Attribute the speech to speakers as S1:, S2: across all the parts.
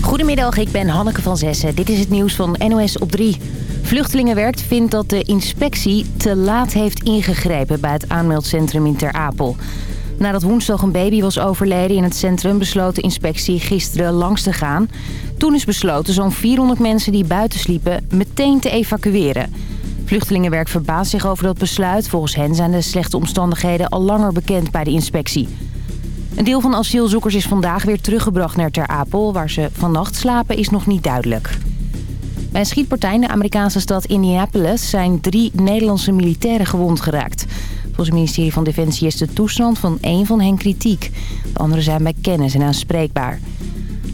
S1: Goedemiddag, ik ben Hanneke van Zessen. Dit is het nieuws van NOS op 3. Vluchtelingenwerk vindt dat de inspectie te laat heeft ingegrepen bij het aanmeldcentrum in Ter Apel. Nadat woensdag een baby was overleden in het centrum besloot de inspectie gisteren langs te gaan. Toen is besloten zo'n 400 mensen die buiten sliepen meteen te evacueren. Vluchtelingenwerk verbaast zich over dat besluit. Volgens hen zijn de slechte omstandigheden al langer bekend bij de inspectie. Een deel van asielzoekers is vandaag weer teruggebracht naar Ter Apel. Waar ze vannacht slapen is nog niet duidelijk. Bij een schietpartij in de Amerikaanse stad Indianapolis zijn drie Nederlandse militairen gewond geraakt. Volgens het ministerie van Defensie is de toestand van één van hen kritiek. De anderen zijn bij kennis en aanspreekbaar.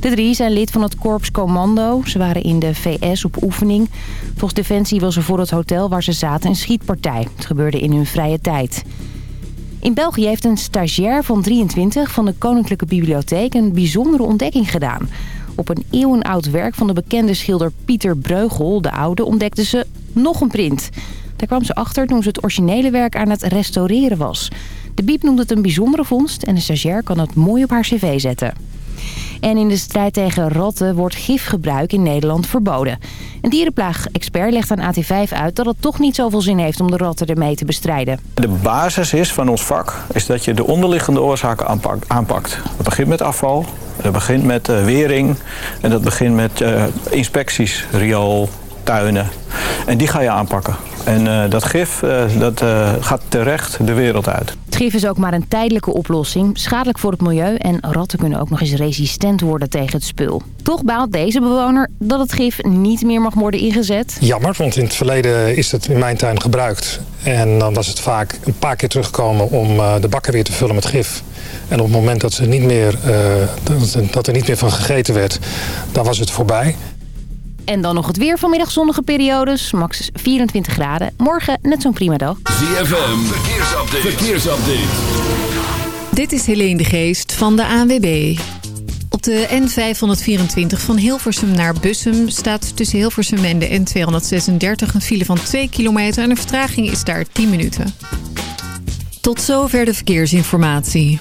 S1: De drie zijn lid van het Korps Commando. Ze waren in de VS op oefening. Volgens Defensie was er voor het hotel waar ze zaten een schietpartij. Het gebeurde in hun vrije tijd. In België heeft een stagiair van 23 van de Koninklijke Bibliotheek een bijzondere ontdekking gedaan. Op een eeuwenoud werk van de bekende schilder Pieter Breugel, de oude, ontdekte ze nog een print. Daar kwam ze achter toen ze het originele werk aan het restaureren was. De biep noemde het een bijzondere vondst en de stagiair kan het mooi op haar cv zetten. En in de strijd tegen ratten wordt gifgebruik in Nederland verboden. Een dierenplaag-expert legt aan AT5 uit dat het toch niet zoveel zin heeft om de ratten ermee te bestrijden.
S2: De basis is van ons vak is dat je de onderliggende oorzaken aanpakt. Dat begint met afval, dat begint met uh, wering en dat begint met uh, inspecties, riool, tuinen. En die ga je aanpakken. En uh, dat gif uh, dat, uh, gaat terecht de wereld uit.
S1: Het gif is ook maar een tijdelijke oplossing. Schadelijk voor het milieu en ratten kunnen ook nog eens resistent worden tegen het spul. Toch baalt deze bewoner dat het gif niet meer mag worden ingezet.
S3: Jammer, want in het verleden is het in mijn tuin gebruikt. En dan was het vaak een paar keer teruggekomen om de bakken weer te vullen met gif. En op het moment dat, ze niet meer, dat er niet meer van gegeten werd, dan was het voorbij.
S1: En dan nog het weer vanmiddag zonnige periodes. Max 24 graden. Morgen net zo'n prima dag.
S4: ZFM, verkeersupdate. verkeersupdate.
S5: Dit is Helene de Geest van de ANWB. Op de N524 van Hilversum naar Bussum staat tussen Hilversum en de N236 een file van 2 kilometer en de vertraging is daar 10 minuten. Tot zover de verkeersinformatie.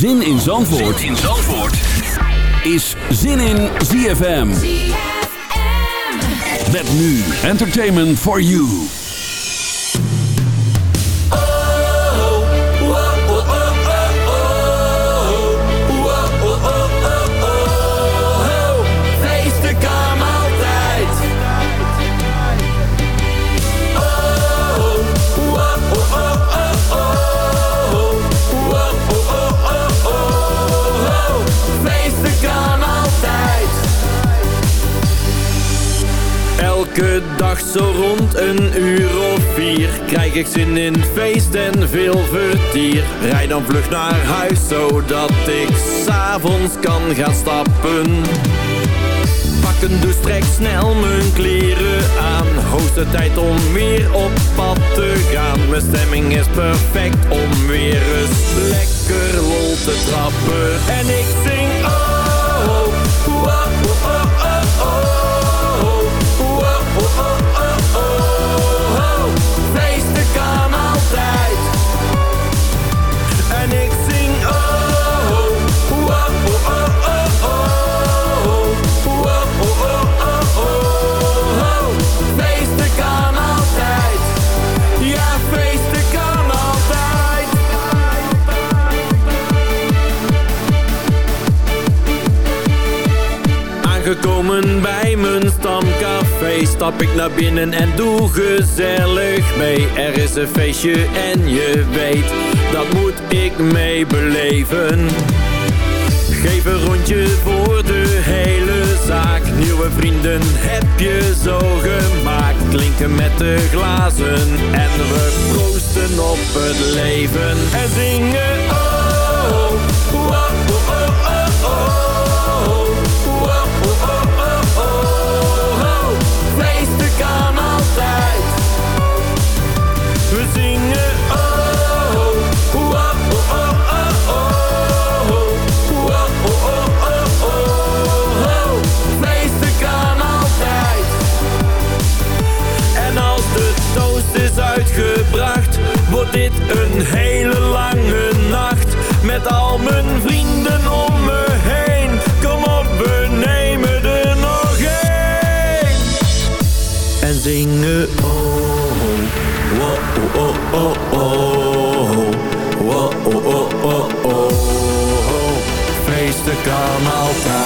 S4: Zin in Zandvoort, zin in Zandvoort. is Zin in ZFM. Met nu Entertainment for You.
S6: Elke dag zo rond een uur of vier Krijg ik zin in feest en veel vertier. Rijd dan vlug naar huis zodat ik s'avonds kan gaan stappen. Pak een douche, trek snel mijn kleren aan. Hoogste tijd om weer op pad te gaan. Mijn stemming is perfect om weer eens lekker lol te trappen. En ik zing oh, Aangekomen bij mijn stamcafé. Stap ik naar binnen en doe gezellig mee. Er is een feestje en je weet Dat moet ik mee beleven Geef een rondje voor de hele zaak. Nieuwe vrienden heb je zo gemaakt. Klinken met de glazen En we proosten op het leven. En zingen dit een hele lange nacht met
S7: al mijn vrienden om me heen. Kom op, we nemen er nog één En zingen oh, oh, oh, oh, oh, oh, oh, oh, oh, oh, oh, feesten kan altijd.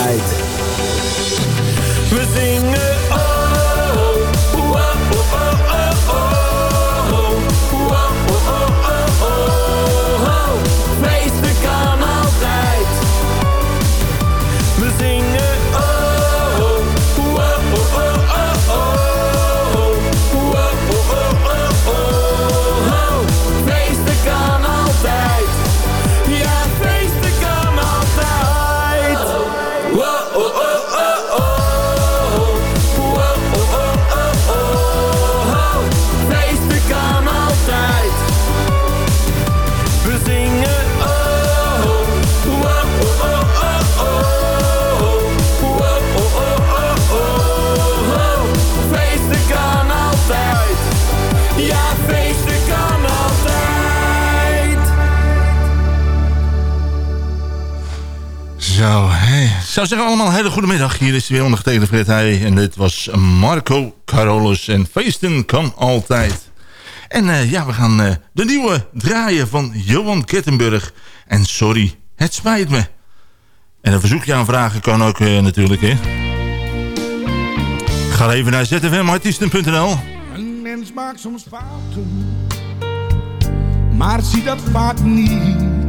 S8: Zou zeggen allemaal hele goede middag. Hier is weer ondergetekende Fred Heij. En dit was Marco Carolus. En feesten kan altijd. En eh, ja, we gaan eh, de nieuwe draaien van Johan Kettenburg. En sorry, het spijt me. En een verzoekje aanvragen kan ook eh, natuurlijk, hè. Ga even naar zfmartiesten.nl
S9: Een mens maakt soms fouten, maar zie dat vaak niet.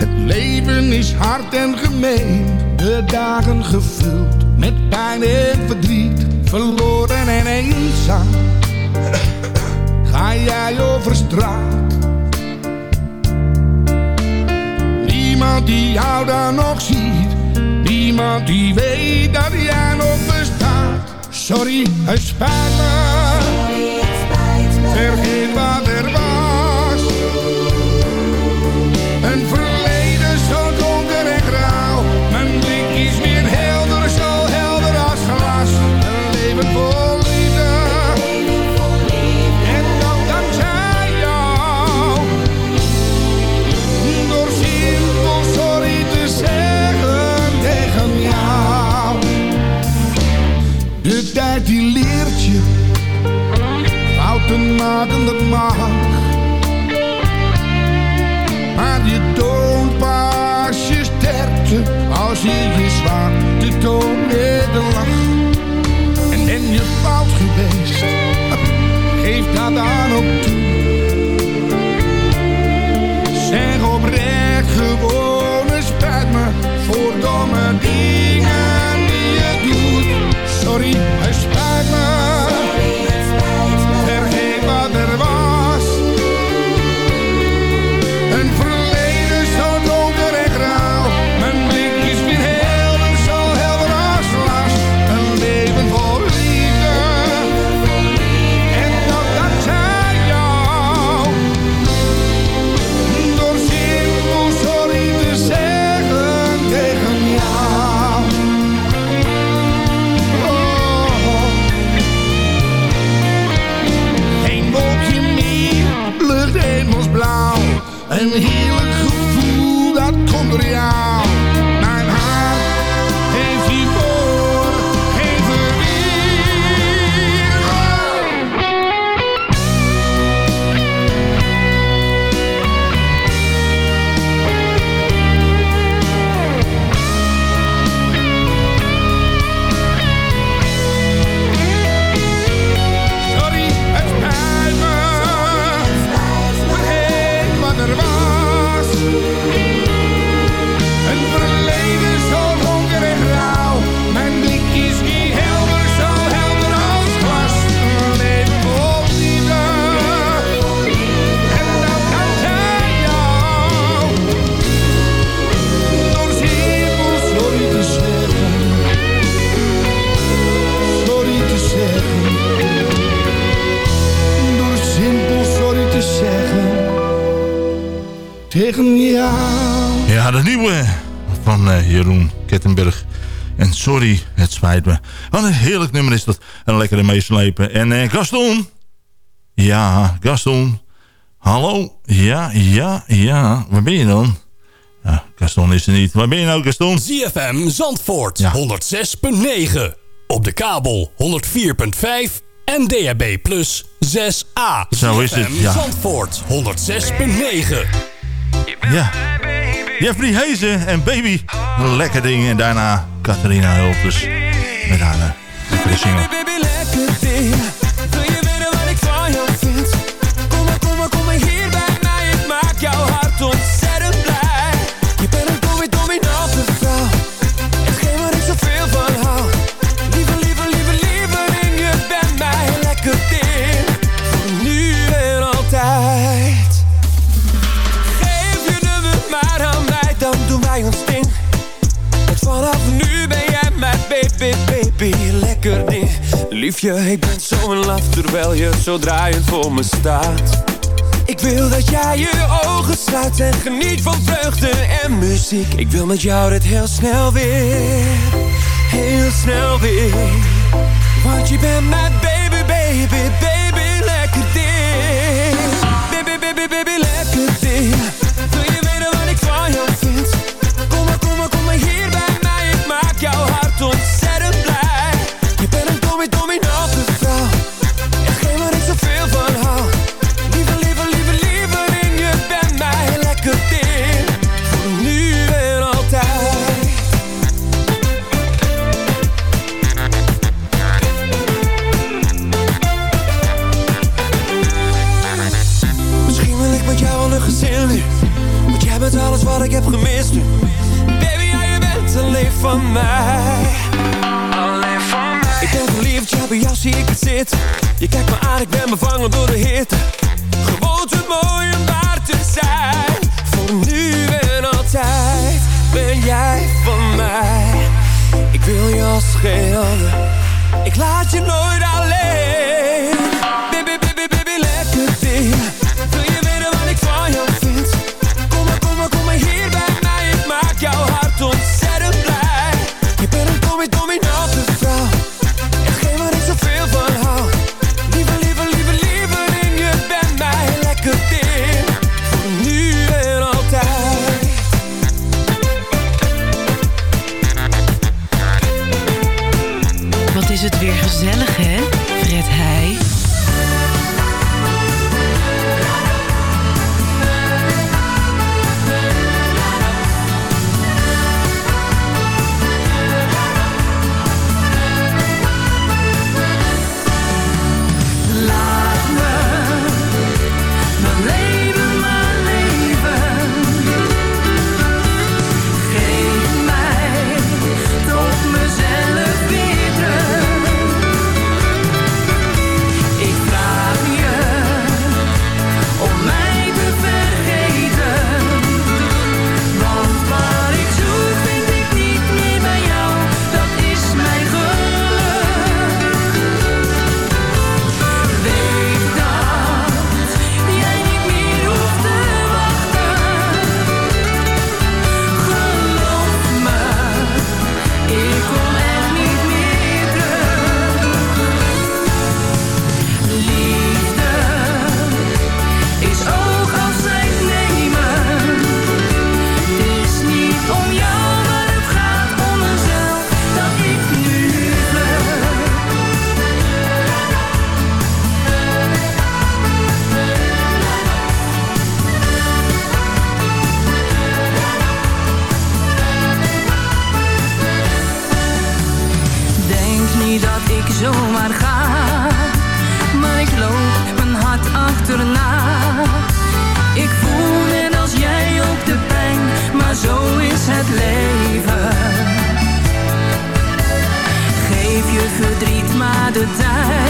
S9: Het leven is hard en gemeen, de dagen gevuld met pijn en verdriet. Verloren en eenzaam, ga jij over straat. Niemand die jou dan nog ziet, niemand die weet dat jij nog bestaat. Sorry, het spijt me. Maken, dat. Maar komt
S8: Jeroen Kettenberg. En sorry, het spijt me. Wat een heerlijk nummer is dat. En lekker meeslepen. En eh, Gaston. Ja, Gaston. Hallo? Ja, ja, ja. Waar ben je dan? Ja, Gaston is er niet. Waar ben je nou, Gaston?
S10: ZFM Zandvoort 106.9. Op de kabel 104.5 en DHB Plus 6A.
S8: Zo is het,
S10: ZFM
S8: ja.
S10: Zandvoort 106.9.
S8: Ja. Jeffrey Hezen en Baby. Lekker ding. En daarna Catharina Hulpers. Met haar uh, lekkere single.
S11: Baby, lekker ding. Wil je weten wat ik van jou vind? Kom maar, kom maar, kom maar hier bij mij. Ik maak jouw hart ontzettend Want vanaf nu ben jij mijn baby, baby, lekker ding. Liefje, ik ben zo in love terwijl je zo draaiend voor me staat. Ik wil dat jij je ogen sluit en geniet van vreugde en muziek. Ik wil met jou dit heel snel weer, heel snel weer. Want je bent mijn baby, baby, baby, van mij. Alleen van mij. Ik ben verliefd, ja, bij jou zie ik het zitten Je kijkt me aan, ik ben bevangen door de hitte. Gewoon te mooi om waar te zijn. Voor nu en altijd Ben jij van mij. Ik wil je als geen ander Ik laat je nooit alleen. Baby,
S12: gezellig, hè? Fred Heij.
S11: De tijd,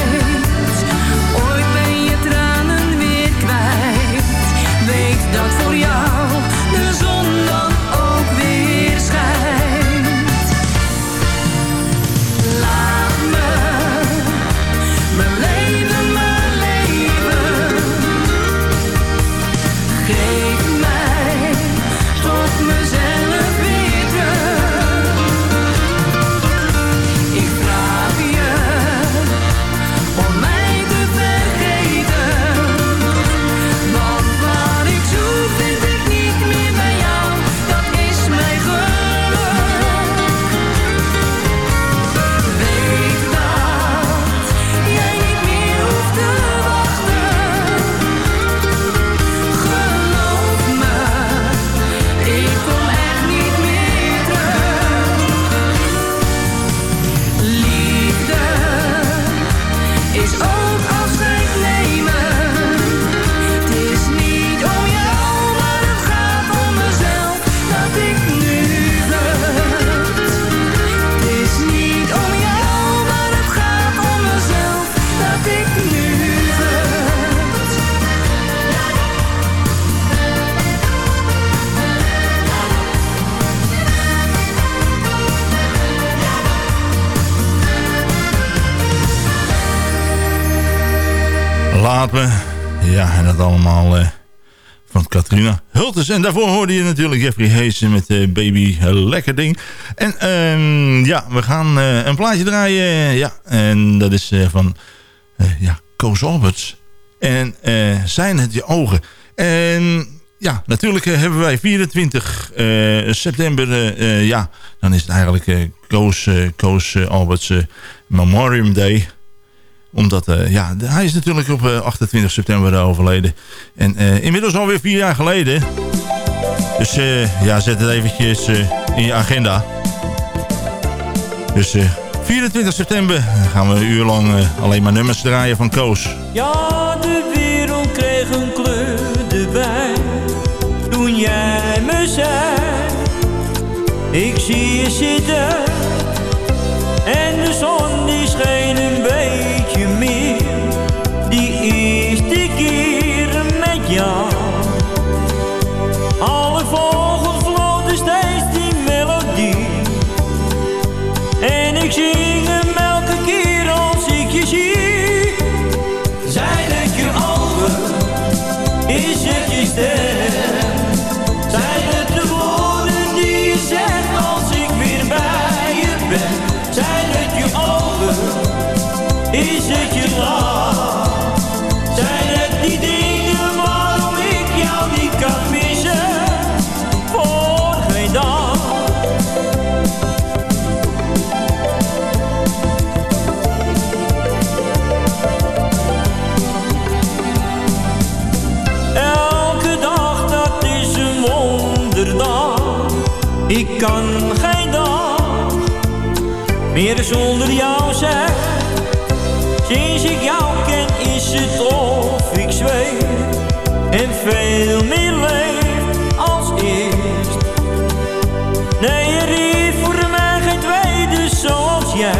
S8: En daarvoor hoorde je natuurlijk Jeffrey Hayes met uh, Baby Lekker Ding. En ehm, ja, we gaan eh, een plaatje draaien. ja, en dat is van ja, Koos Alberts. En zijn het je ogen. En ja, natuurlijk hebben wij 24 september. ja, dan is het eigenlijk Koos, Koos Alberts Memorium Day omdat, ja, hij is natuurlijk op uh, 28 september overleden. En uh, inmiddels alweer vier jaar geleden. Dus ja, zet het eventjes in je agenda. Dus 24 september gaan we een uur lang alleen maar nummers draaien van Koos.
S7: Ja, de wereld kreeg een kleur erbij. Toen jij me zei. Ik zie je zitten. En de zon die scheen een beetje die eerste keer met jou. Kan geen dag meer zonder jou zijn. Sinds ik jou ken is het of ik zweef En veel meer leef als eerst Nee, er is voor mij geen tweede zoals jij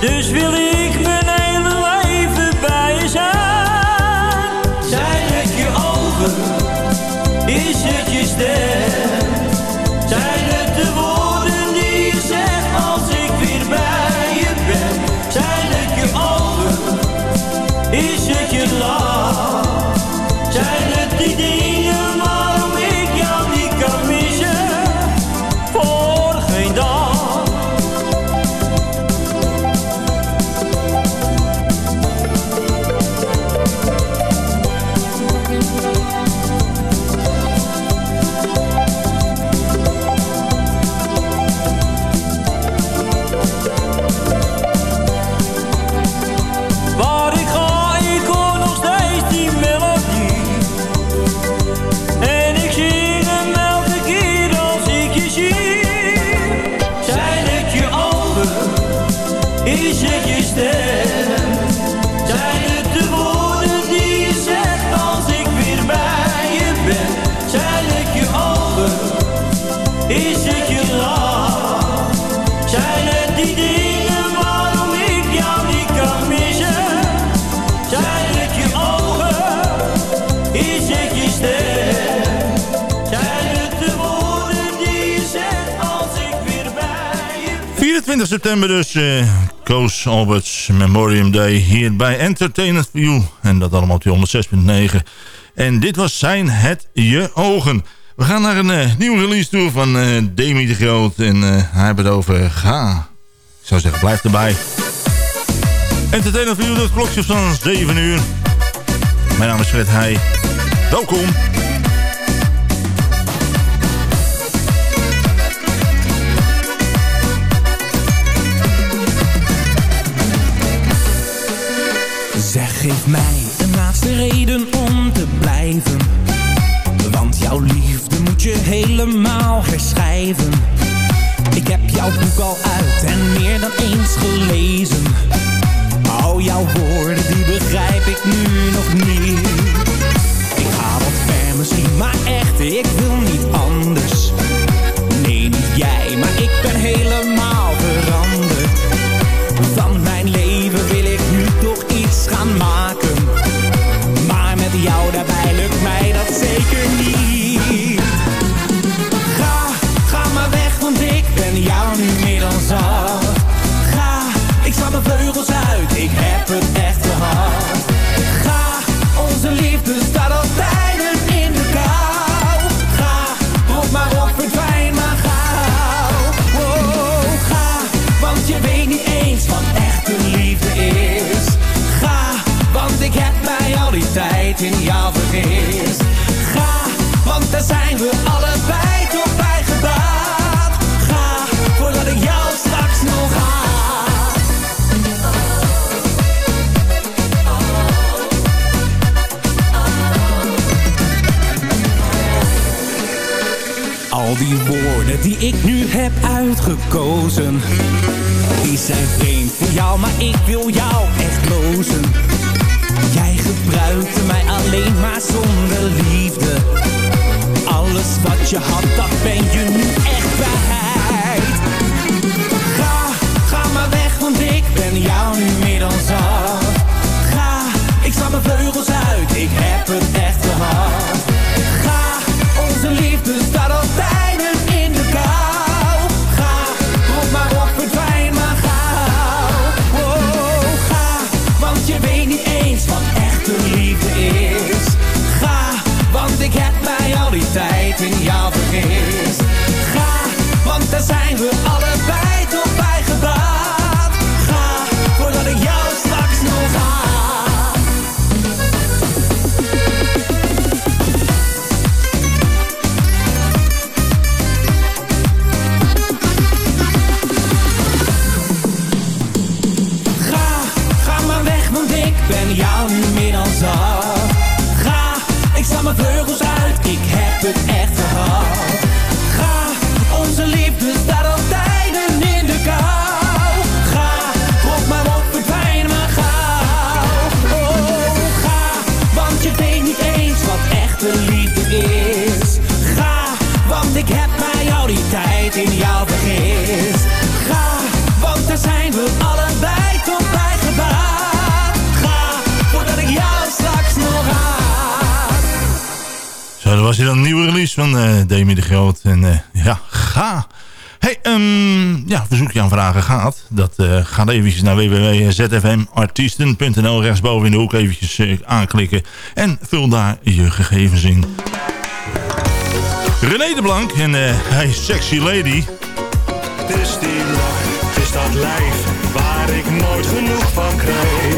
S7: Dus wil ik mijn hele leven bij je zijn Zijn het je ogen? Is het je stem?
S8: 24 september dus, eh Koos Alberts Memorium Day hier bij Entertainment View. En dat allemaal op die 106.9. En dit was zijn Het Je Ogen. We gaan naar een eh, nieuwe release toe van eh Demi de Groot. En hij heeft het over Ga. Ik zou zeggen, blijf erbij. Entertainment View, het klokje van 7 uur. Mijn naam is Fred Heij. Welkom.
S13: Zeg, geef mij een laatste reden om te blijven. Want jouw liefde moet je helemaal herschrijven. Ik heb jouw boek al uit en meer dan eens gelezen. Al jouw woorden, die begrijp ik nu nog niet. Ik ga wat ver misschien, maar echt, ik wil niet anders. in jouw vergis. Ga, want daar zijn we allebei toch bij gebaat. Ga, voordat ik jou straks nog haat. Al die woorden die ik nu heb uitgekozen, die zijn vreemd voor jou, maar ik wil jou echt lozen gebruikte mij alleen maar zonder liefde. Alles wat je had, dat ben je nu echt kwijt. Ga, ga maar weg, want ik ben jou nu meer dan zat. Ga, ik sla mijn vleugels uit, ik heb het echt
S8: dat uh, gaat eventjes naar www.zfmartiesten.nl. Rechtsboven in de hoek eventjes eh, aanklikken. En vul daar je gegevens in. René de Blank en uh, hij Sexy Lady.
S14: Het is die lach, is dat lijf waar ik nooit genoeg van krijg.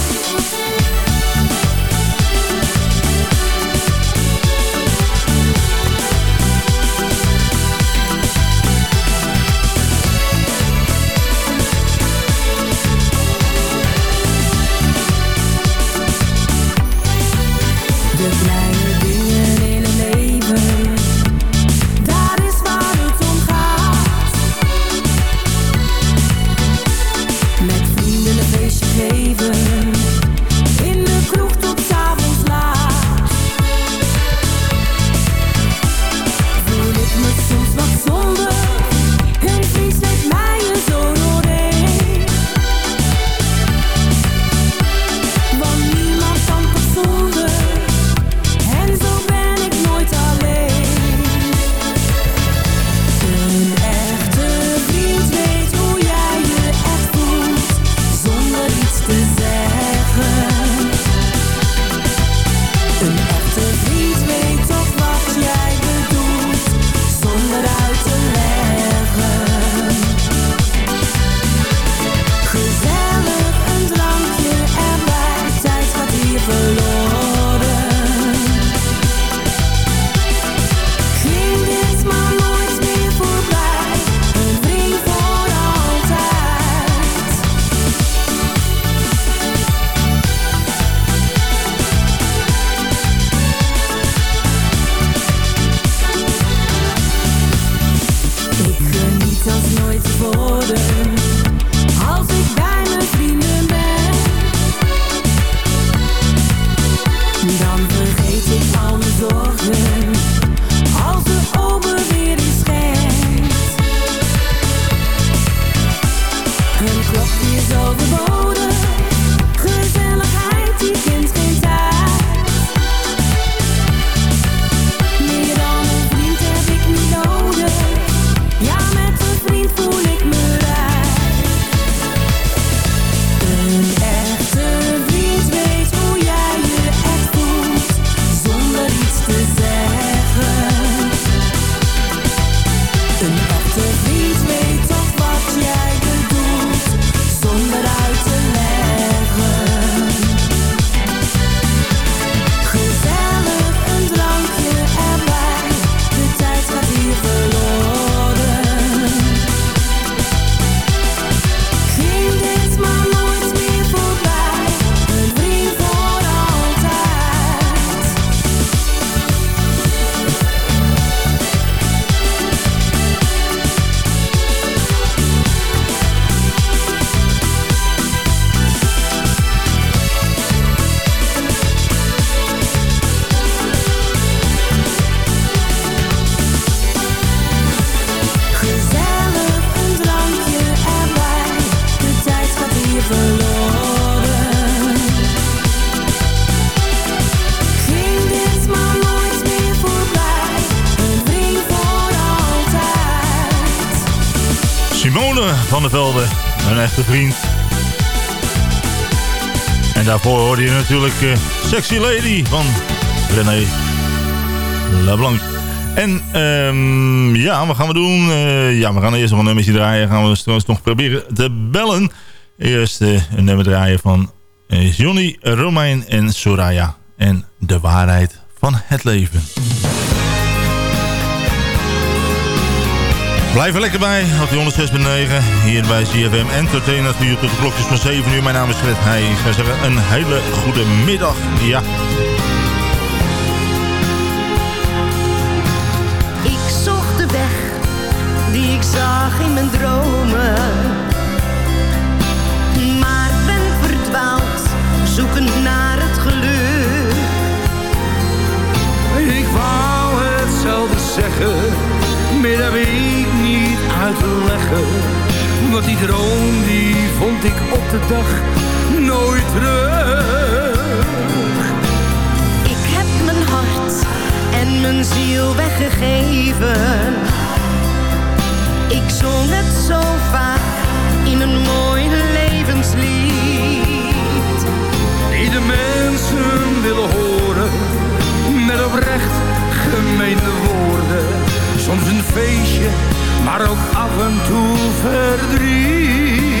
S8: Van der Velde, een echte vriend. En daarvoor hoorde je natuurlijk eh, Sexy Lady van René Leblanc. En ehm, ja, wat gaan we doen? Eh, ja, we gaan eerst nog een nummertje draaien. Gaan we straks nog proberen te bellen. Eerst eh, een nummer draaien van Johnny, Romein en Soraya. En de waarheid van het leven. Blijf er lekker bij op die 106.9 hier bij CFM Entertainment voor tot de klokjes van 7 uur. Mijn naam is Fred Heij. Ik zou zeggen een hele goede middag. Ja.
S15: Ik zocht de weg die ik zag in mijn dromen. Maar ben verdwaald, zoekend naar het geluk.
S9: Ik wou hetzelfde zeggen, ik niet uit te leggen. Want die droom die vond ik op de dag nooit terug.
S15: Ik heb mijn hart en mijn ziel weggegeven. Ik zong het zo vaak in een mooi levenslied.
S9: Die de mensen willen horen, met oprecht gemeende woorden. Soms een feestje
S15: maar ook af en toe verdriet.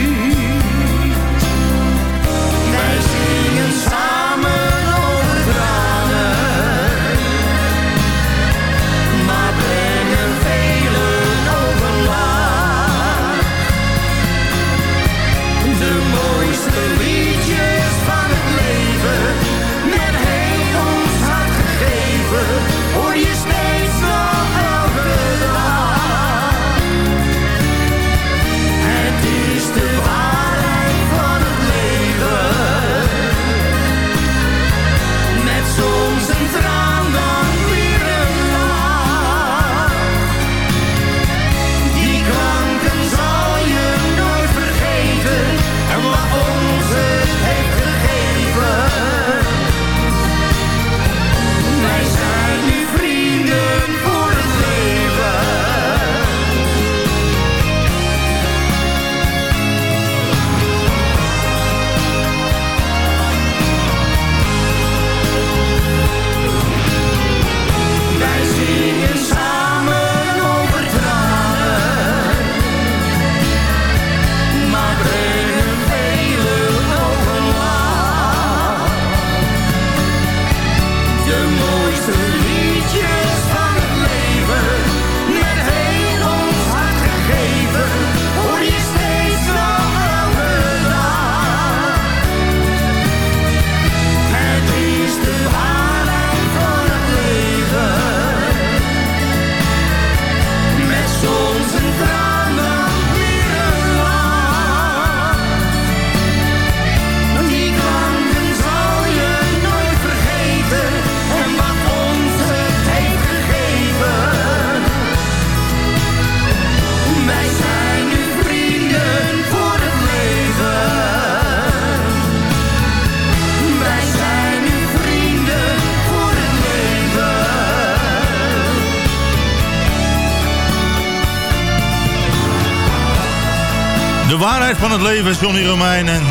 S15: Waarheid van het leven,
S8: Johnny Romein en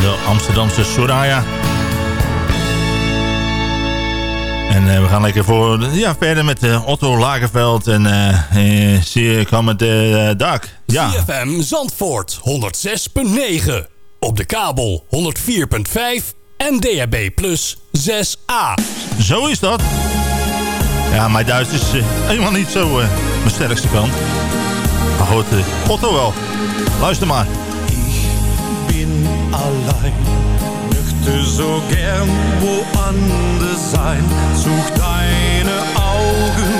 S8: de Amsterdamse Soraya. En eh, we gaan lekker voor, ja, verder met eh, Otto Lagerveld en eh, zeer kan met de dak. Ja,
S10: CFM Zandvoort 106.9. Op de kabel 104.5 en DHB Plus 6A.
S8: zo is dat. Ja, mijn Duits is eh, helemaal niet zo mijn sterkste kant. Maar goed, Otto wel. Luister maar.
S14: bin allein, möchte so gern woanders sein. Such deine Augen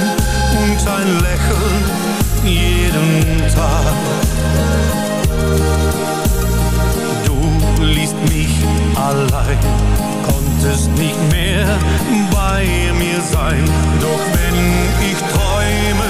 S14: und ein Lächeln jeden Tag. Du ließt mich allein, konntest nicht mehr bei mir sein. Doch wenn ich träume,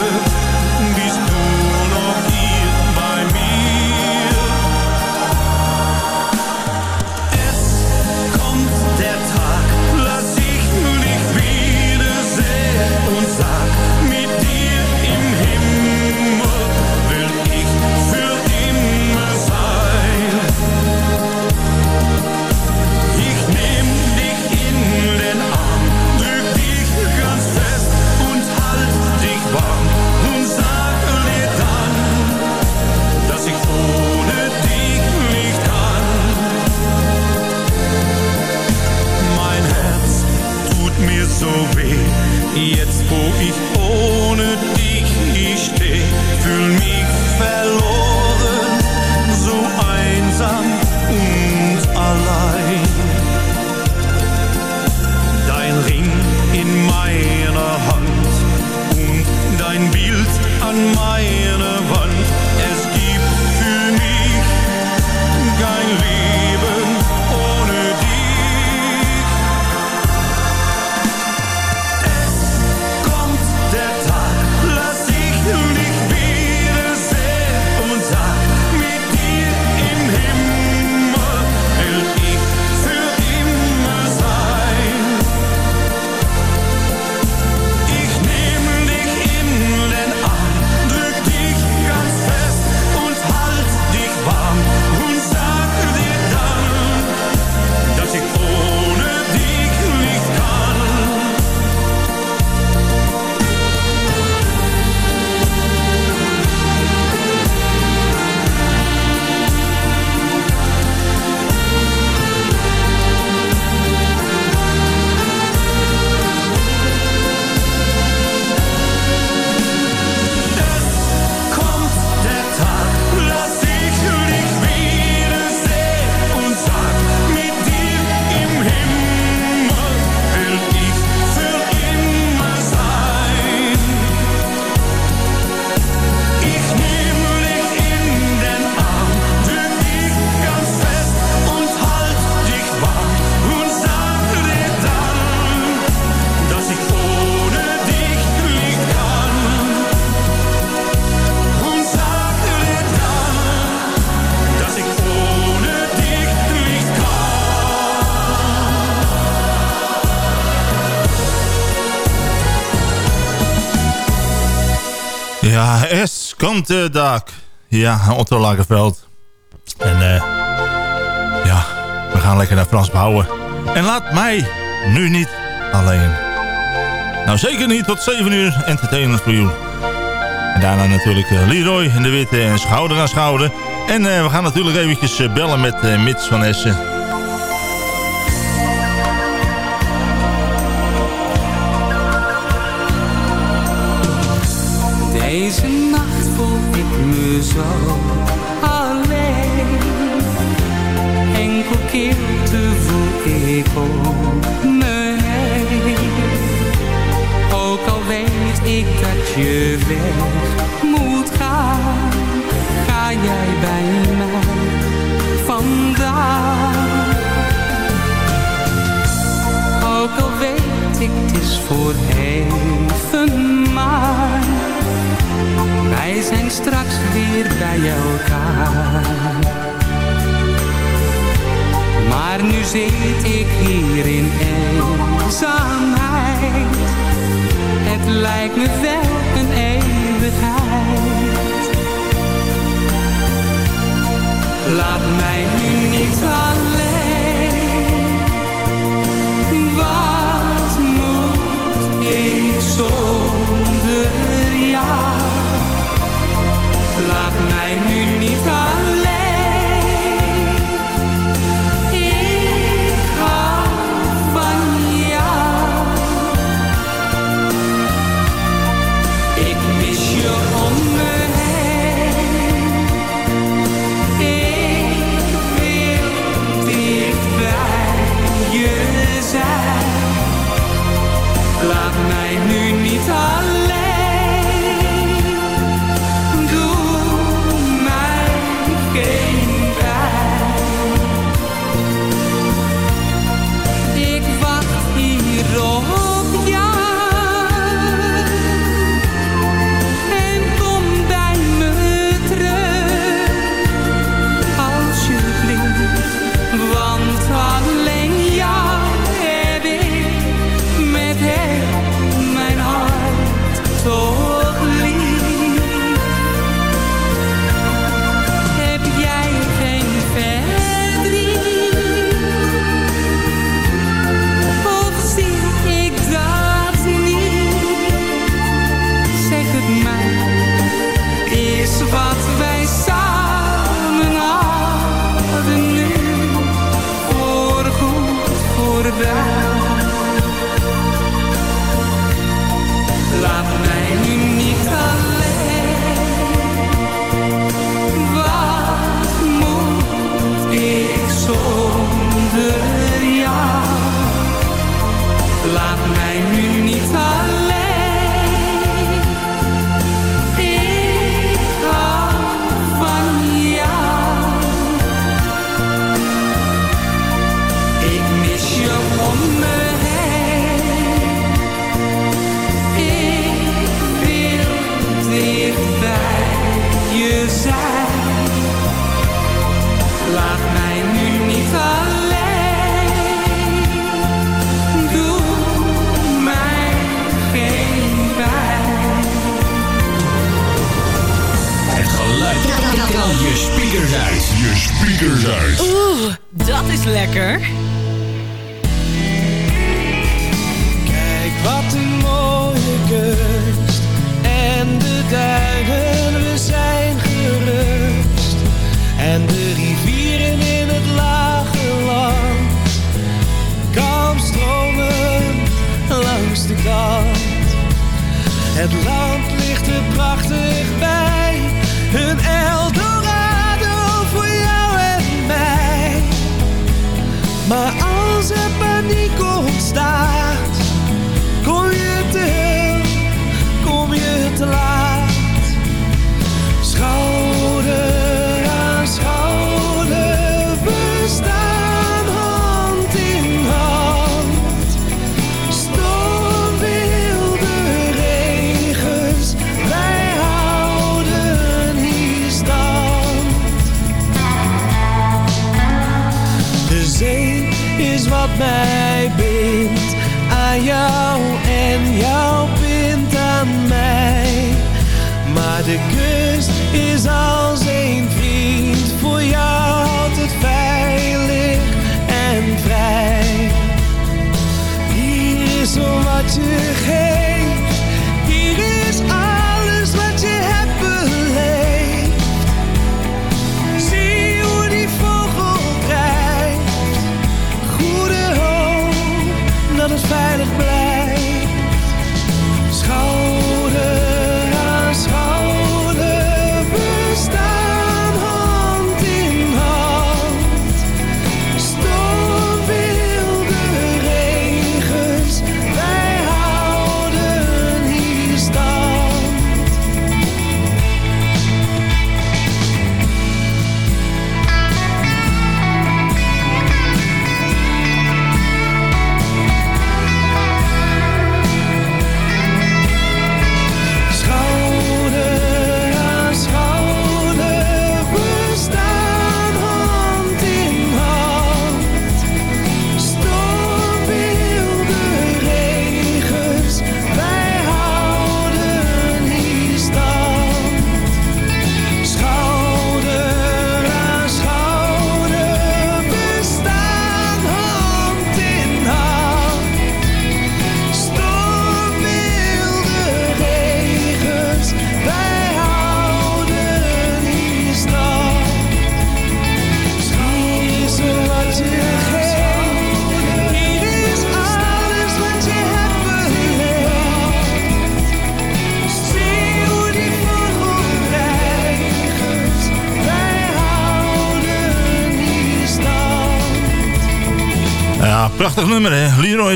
S14: so weh. Jetzt wo ich ohne dich hier steh, fühl mich verloren, so einsam und allein. Dein Ring in meiner Hand und dein Bild an meiner
S8: Ja, es komt de dag. Ja, Otto Lagerveld. En eh ja, we gaan lekker naar Frans bouwen. En laat mij nu niet alleen. Nou, zeker niet tot 7 uur entertainment voor jullie. Daarna natuurlijk eh, Leroy en de Witte en schouder aan schouder. En eh, we gaan natuurlijk eventjes eh, bellen met Mits van Essen.
S16: weg moet gaan, ga jij bij mij vandaag. Ook al weet ik, het is voor even maar, wij zijn straks weer bij elkaar. Maar nu zit ik hier in eenzaamheid het lijkt me wel een eeuwigheid. Laat mij nu niet alleen, wat moet ik zonder jou? Laat mij nu niet alleen.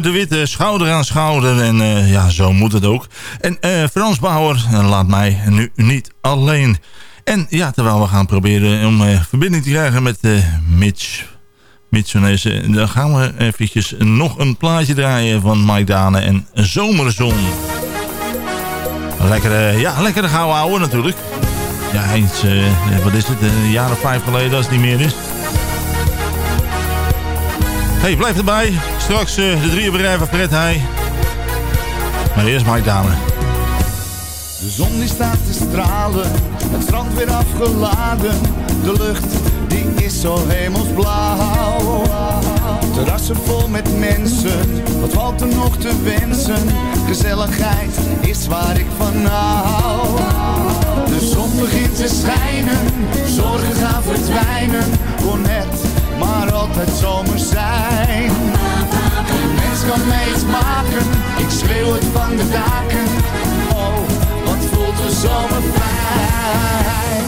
S11: De
S8: Witte, schouder aan schouder. En eh, ja, zo moet het ook. En eh, Frans Bauer, eh, laat mij nu niet alleen. En ja, terwijl we gaan proberen om verbinding te krijgen met Mitch. Deze, dan gaan we eventjes nog een plaatje draaien van Mike Dane en Zomerzon. Lekkere, ja, lekkere gouden natuurlijk. Ja, eens, wat is het, een jaar of vijf geleden als het niet meer is. Hey, blijf erbij. Straks eh, de drie bedrijven Fred Heij. Maar eerst Mike Dane.
S17: De zon die staat te stralen, het strand weer afgeladen. De lucht die is zo hemelsblauw. Terrassen vol met mensen, wat valt er nog te wensen? Gezelligheid is waar ik van hou. De zon begint te schijnen, zorgen gaan verdwijnen. Kon net maar altijd zomer zijn. Mens kan mij iets maken, ik schreeuw het van de daken. Oh, wat voelt de zomer fijn.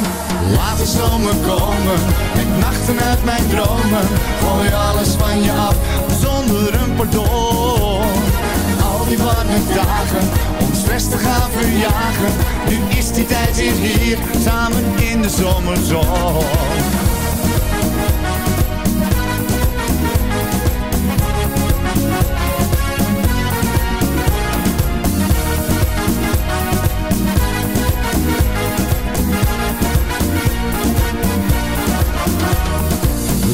S17: Laat de zomer komen, met nachten uit mijn dromen. Gooi alles van je af, zonder een pardon. Al die warme dagen, om stress te gaan verjagen. Nu is die tijd hier, samen in de zomerzon.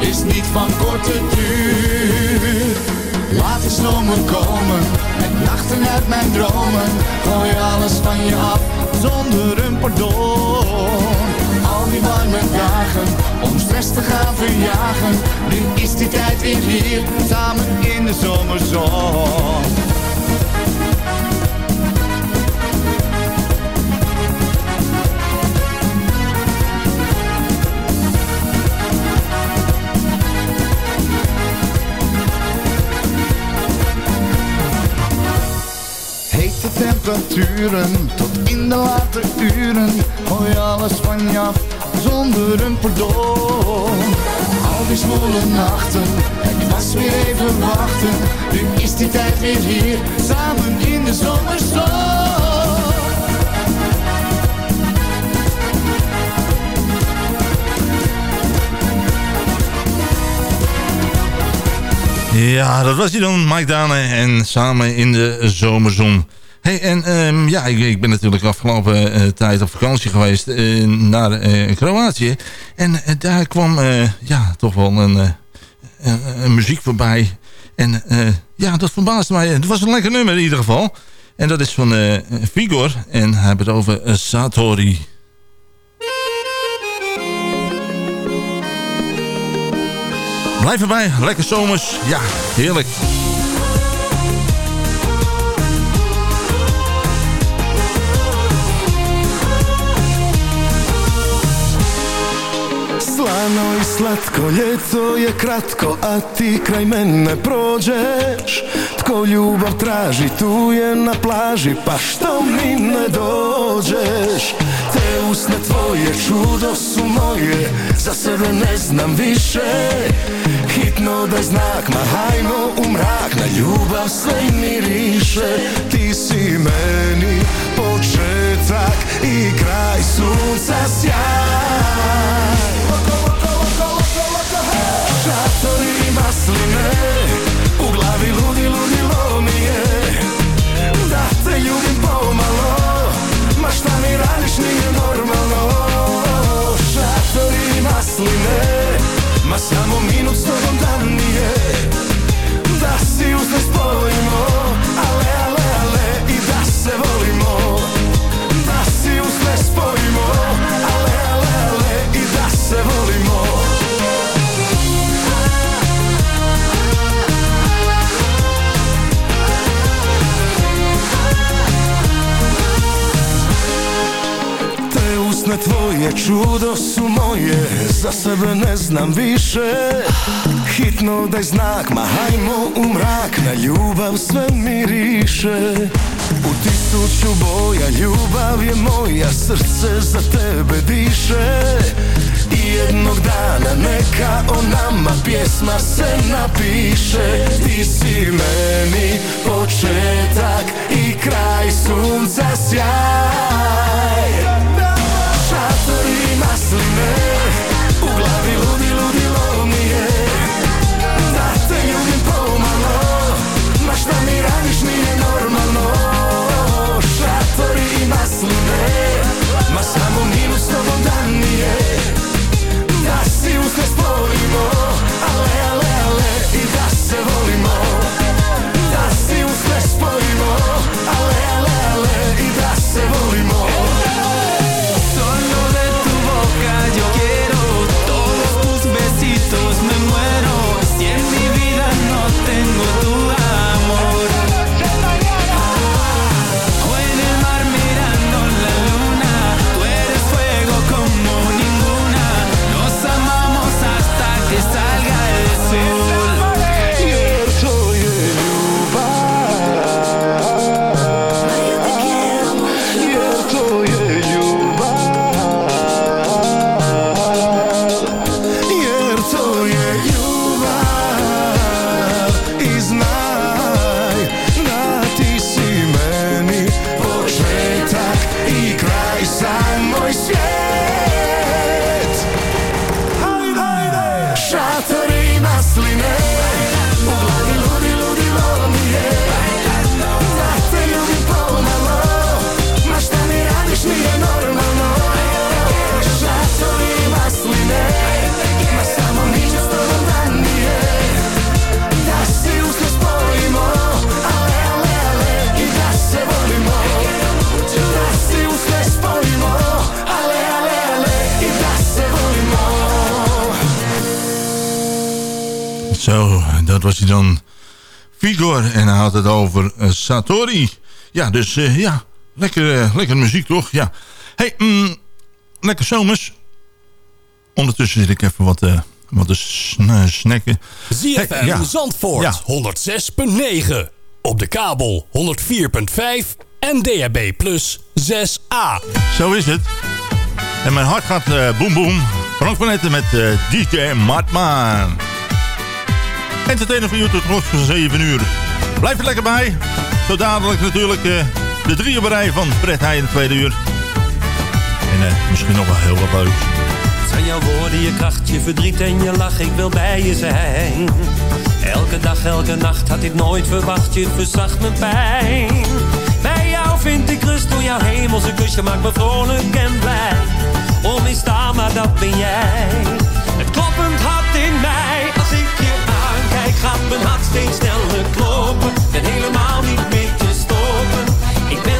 S17: is niet van korte duur. Laat de zomer komen, met nachten uit mijn dromen. Gooi alles van je af, zonder een pardon. Al die warme dagen, om stress te gaan verjagen. Nu is die tijd weer hier, samen in de zomerzon. tot in de late uren. Gooi alles van je af zonder een pardon. Al die smolle nachten, het was weer even wachten. Nu is die tijd weer hier, samen in de zomerzon.
S8: Ja, dat was hij dan, Mike Dane en samen in de zomerzon. Hey, en ehm, ja, ik, ik ben natuurlijk afgelopen eh, tijd op vakantie geweest eh, naar eh, Kroatië. En daar kwam ja, toch wel een, een, muziek voorbij. En ja, dat verbaasde mij. Het was een lekker nummer in ieder geval. En dat is van Vigor. En hij het over Satori. Blijf erbij, lekker zomers. Ja, heerlijk.
S18: Slano i slatko, ljeto je kratko, a ti kraj mene prođeš. Tko ljubav traži, tu je na plaži, pa što mi ne dođeš? Te usne tvoje, čudo su moje, za sebe ne znam više. Hitno daj znak, ma hajmo u mrak, na ljubav sve miriše. Ti si meni početak i kraj sunca sjaj Šatori i masline U glavi ludi, ludi lomi je Da te ljubim pomalo Ma šta mi radiš nije normalno Usne tvoje čudo su moje Za sebe ne znam više. Hitno daj znak, ma hajmo u mrak Na ljubav sve miriše. U tisuću boja ljubav je moja Srce za tebe diše. I jednog dana neka o nama pjesma se napiše. Ti si meni početak i kraj sunca sjaj Šatori i masline U glavi ludi, ludi lomi je. Da te ljubim pomalo. Ma šta mi radiš nije normalno. Šatori masline Ma samo minus s tobom dan nije Da si uz ne spojimo
S8: Ja, dus eh, ja, lekker, eh, lekker muziek toch? Ja. Hey, mm, lekker zomers. Ondertussen zit ik even wat, eh, wat te sn- snacken.
S10: ZFM
S8: Hey, ja.
S10: Zandvoort
S8: Ja.
S10: 106.9. Op de kabel 104.5 en DHB Plus 6A.
S8: Zo is het. En mijn hart gaat eh boem boem. Frank van Etten met eh, DJ Matman. Entertainer voor u tot rond van 7 uur. Blijf er lekker bij. Zo dadelijk natuurlijk eh, de drieënberij van Fred Heij in het tweede uur. En eh, misschien nog wel heel wat leuks.
S7: Aan jouw woorden, je kracht, je verdriet en je lach, ik wil bij je zijn. Elke dag, elke nacht had ik nooit verwacht, je verzacht mijn pijn. Bij jou vind ik rust door jouw hemelse kus, je maakt me vrolijk en blij. Onmistaan, maar dat ben jij. Het kloppend hart in mij, als ik je aankijk, gaat mijn hart steeds sneller kloppen. Ben helemaal niet meer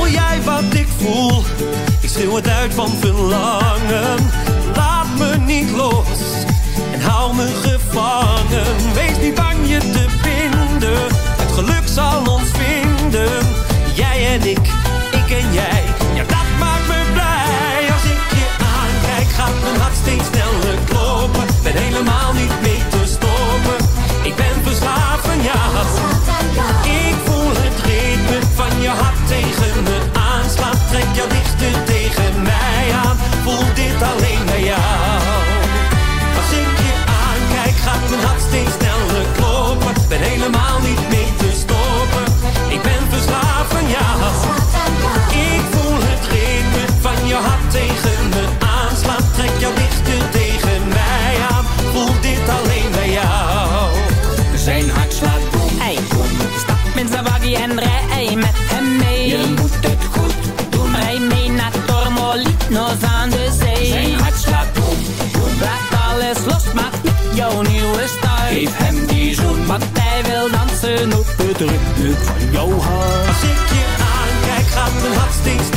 S7: Voel jij wat ik voel? Ik schreeuw het uit van verlangen. Laat me niet los en hou me gevangen. Wees niet bang je te vinden. Het geluk zal ons vinden. Jij en ik, ik en jij. Ja, dat maakt me blij. Als ik je aankijk, gaat mijn hart steeds sneller kloppen. Ben helemaal niet meer aan. Gaat mijn hart steeds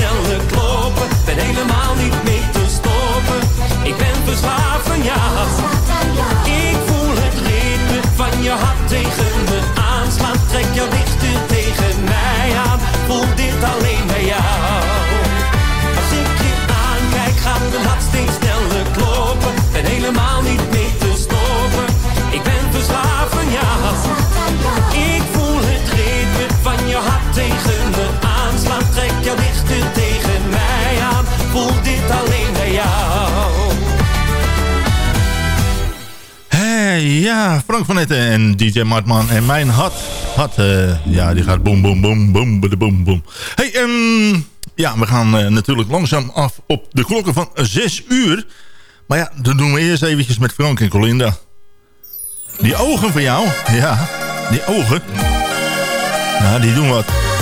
S8: ja, Frank van Etten en DJ Martman. En mijn hart, hart eh, ja, die gaat boem, boem, boem, boem, boem, boem. Hey, ehm, ja, we gaan eh, natuurlijk langzaam af op de klokken van 6 uur. Maar ja, dat doen we eerst eventjes met Frank en Colinda. Die ogen van jou, ja, die ogen. Ja, die doen wat.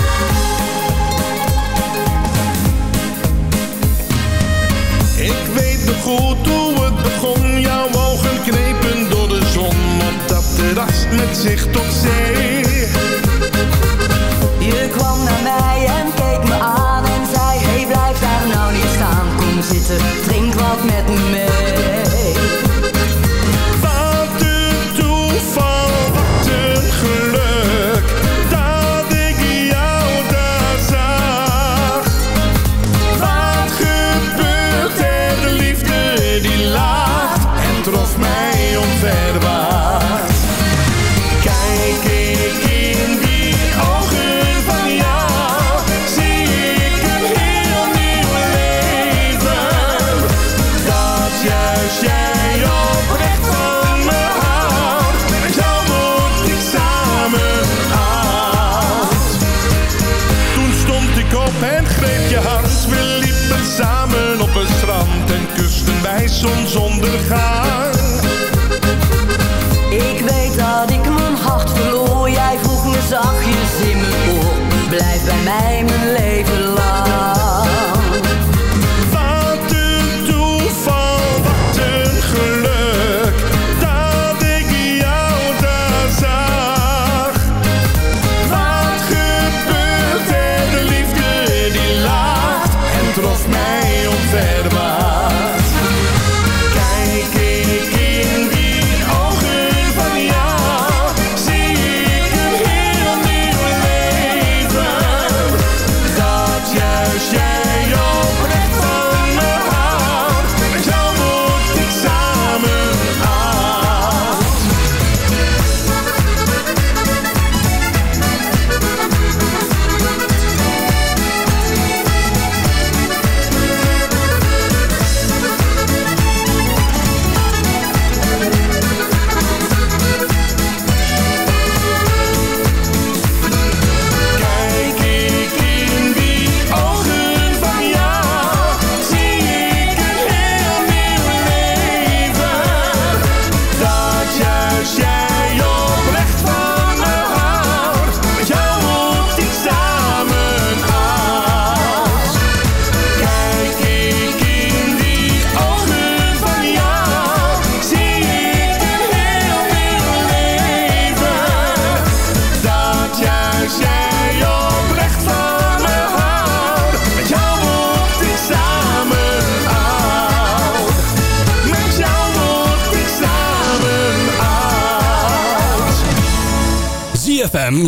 S19: Met zicht op zee.
S14: Je kwam naar mij en keek me aan en zei Hey blijf daar nou niet staan, kom zitten, drink wat met me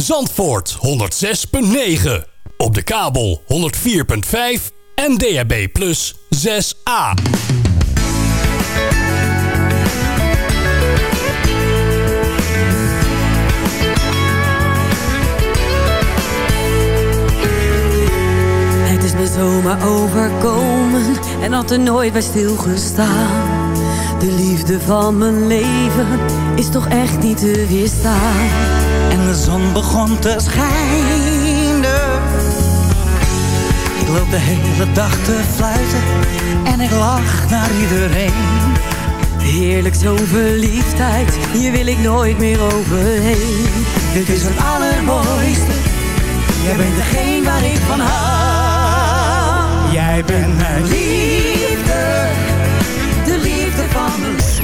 S10: Zandvoort 106.9. Op de kabel 104.5 en DHB Plus 6A.
S12: Het is me zomaar overkomen en had er nooit bij stilgestaan. De liefde van mijn leven is toch echt niet te weerstaan.
S20: En de zon begon te schijnen. Ik loop de hele dag te fluiten en ik lach naar iedereen.
S12: Heerlijk zo'n verliefdheid, hier wil ik nooit meer overheen.
S20: Dit is het allermooiste, jij bent degene waar ik van hou. Jij bent mijn liefde, de liefde van mijn